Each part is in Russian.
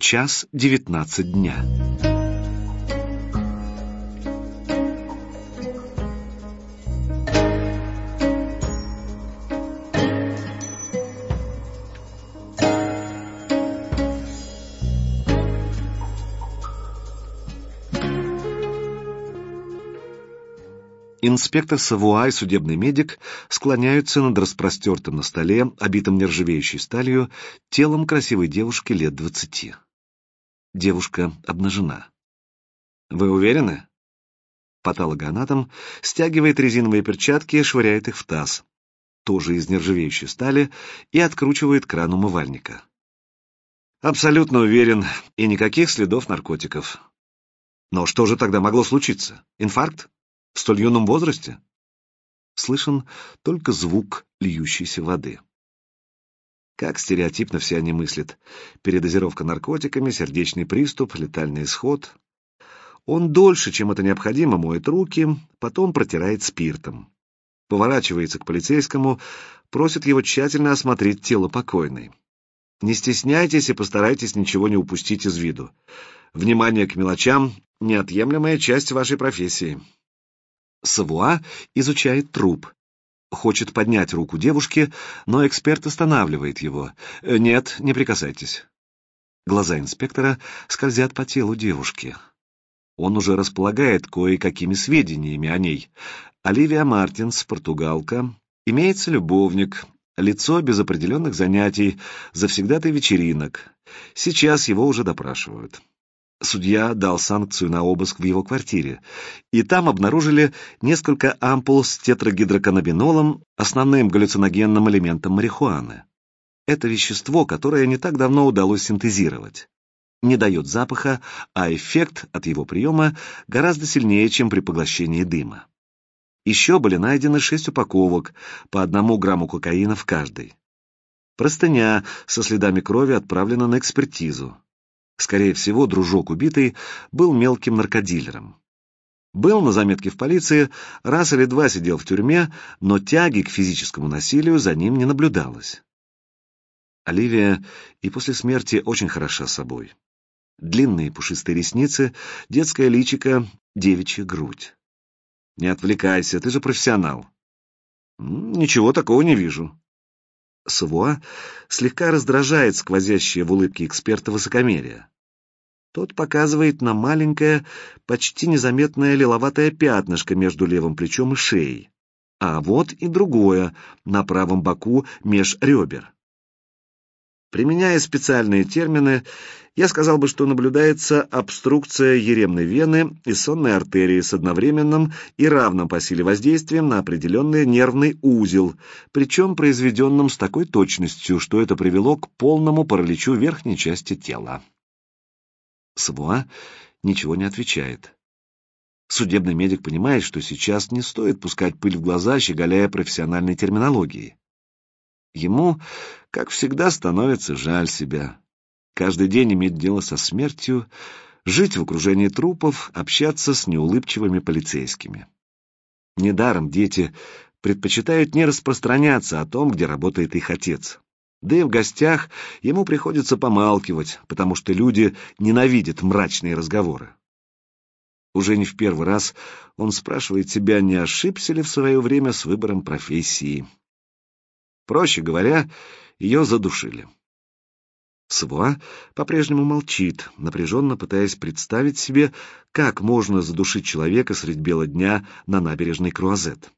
Час девятнадцать дня. Инспектор Савуа и судебный медик склоняются над распростертым на столе, обитым нержавеющей сталью, телом красивой девушки лет двадцати. Девушка обнажена. «Вы уверены?» Патологоанатом стягивает резиновые перчатки и швыряет их в таз, тоже из нержавеющей стали, и откручивает кран умывальника. «Абсолютно уверен, и никаких следов наркотиков. Но что же тогда могло случиться? Инфаркт?» В столь юном возрасте? Слышен только звук льющейся воды. Как стереотипно все они мыслят. Передозировка наркотиками, сердечный приступ, летальный исход. Он дольше, чем это необходимо, моет руки, потом протирает спиртом. Поворачивается к полицейскому, просит его тщательно осмотреть тело покойной. Не стесняйтесь и постарайтесь ничего не упустить из виду. Внимание к мелочам — неотъемлемая часть вашей профессии. Савуа изучает труп. Хочет поднять руку девушки, но эксперт останавливает его. «Э, «Нет, не прикасайтесь». Глаза инспектора скользят по телу девушки. Он уже располагает кое-какими сведениями о ней. Оливия Мартинс, португалка, имеется любовник, лицо без определенных занятий, завсегдатый вечеринок. Сейчас его уже допрашивают. Судья дал санкцию на обыск в его квартире, и там обнаружили несколько ампул с тетрагидроканабинолом, основным галлюциногенным элементом марихуаны. Это вещество, которое не так давно удалось синтезировать. Не дает запаха, а эффект от его приема гораздо сильнее, чем при поглощении дыма. Еще были найдены шесть упаковок, по одному грамму кокаина в каждой. Простыня со следами крови отправлена на экспертизу. Скорее всего, дружок убитый был мелким наркодилером. Был на заметке в полиции, раз или два сидел в тюрьме, но тяги к физическому насилию за ним не наблюдалось. Оливия и после смерти очень хороша собой. Длинные пушистые ресницы, детское личико, девичья грудь. Не отвлекайся, ты же профессионал. Ничего такого не вижу. Савуа слегка раздражает сквозящее в улыбке эксперта высокомерие. Тот показывает на маленькое, почти незаметное лиловатое пятнышко между левым плечом и шеей. А вот и другое, на правом боку меж ребер. Применяя специальные термины, я сказал бы, что наблюдается обструкция еремной вены и сонной артерии с одновременным и равным по силе воздействием на определенный нервный узел, причем произведенным с такой точностью, что это привело к полному параличу верхней части тела. Савуа ничего не отвечает. Судебный медик понимает, что сейчас не стоит пускать пыль в глаза, щеголяя профессиональной терминологией. Ему, как всегда, становится жаль себя. Каждый день иметь дело со смертью, жить в окружении трупов, общаться с неулыбчивыми полицейскими. Недаром дети предпочитают не распространяться о том, где работает их отец. Да и в гостях ему приходится помалкивать, потому что люди ненавидят мрачные разговоры. Уже не в первый раз он спрашивает себя, не ошибся ли в свое время с выбором профессии. Проще говоря, ее задушили. Савуа по-прежнему молчит, напряженно пытаясь представить себе, как можно задушить человека средь бела дня на набережной Круазет.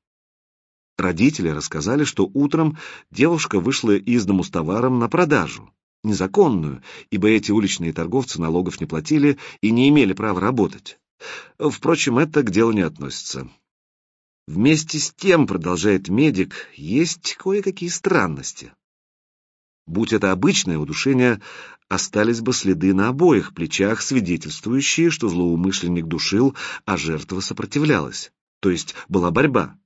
Родители рассказали, что утром девушка вышла из дому с товаром на продажу, незаконную, ибо эти уличные торговцы налогов не платили и не имели права работать. Впрочем, это к делу не относится. Вместе с тем, продолжает медик, есть кое-какие странности. Будь это обычное удушение, остались бы следы на обоих плечах, свидетельствующие, что злоумышленник душил, а жертва сопротивлялась, то есть была борьба.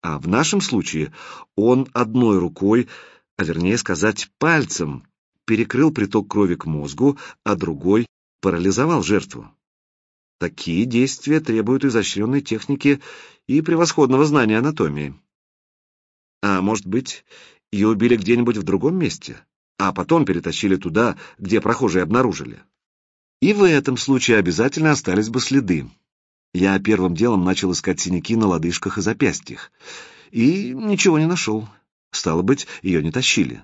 А в нашем случае он одной рукой, а вернее сказать пальцем, перекрыл приток крови к мозгу, а другой парализовал жертву. Такие действия требуют изощренной техники и превосходного знания анатомии. А может быть, ее убили где-нибудь в другом месте? а потом перетащили туда, где прохожие обнаружили. И в этом случае обязательно остались бы следы. Я первым делом начал искать синяки на лодыжках и запястьях, и ничего не нашел. Стало быть, ее не тащили.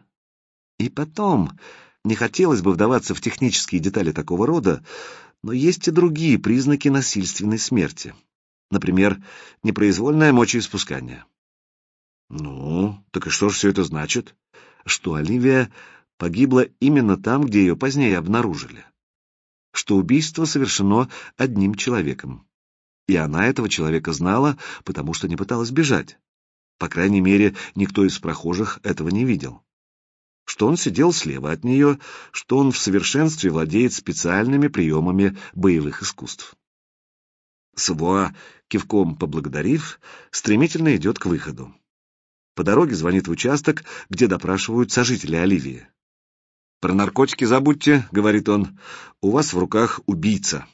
И потом, не хотелось бы вдаваться в технические детали такого рода, но есть и другие признаки насильственной смерти. Например, непроизвольное мочеиспускание. Ну, так и что же все это значит? Что Оливия погибла именно там, где ее позднее обнаружили. Что убийство совершено одним человеком. И она этого человека знала, потому что не пыталась бежать. По крайней мере, никто из прохожих этого не видел. Что он сидел слева от нее, что он в совершенстве владеет специальными приемами боевых искусств. Савуа, кивком поблагодарив, стремительно идет к выходу. По дороге звонит в участок, где допрашивают сожителя Оливии. «Про наркотики забудьте», — говорит он, — «у вас в руках убийца.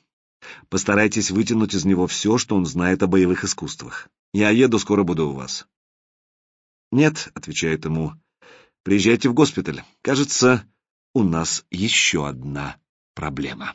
Постарайтесь вытянуть из него все, что он знает о боевых искусствах. Я еду, скоро буду у вас». «Нет», — отвечает ему, — «приезжайте в госпиталь. Кажется, у нас еще одна проблема».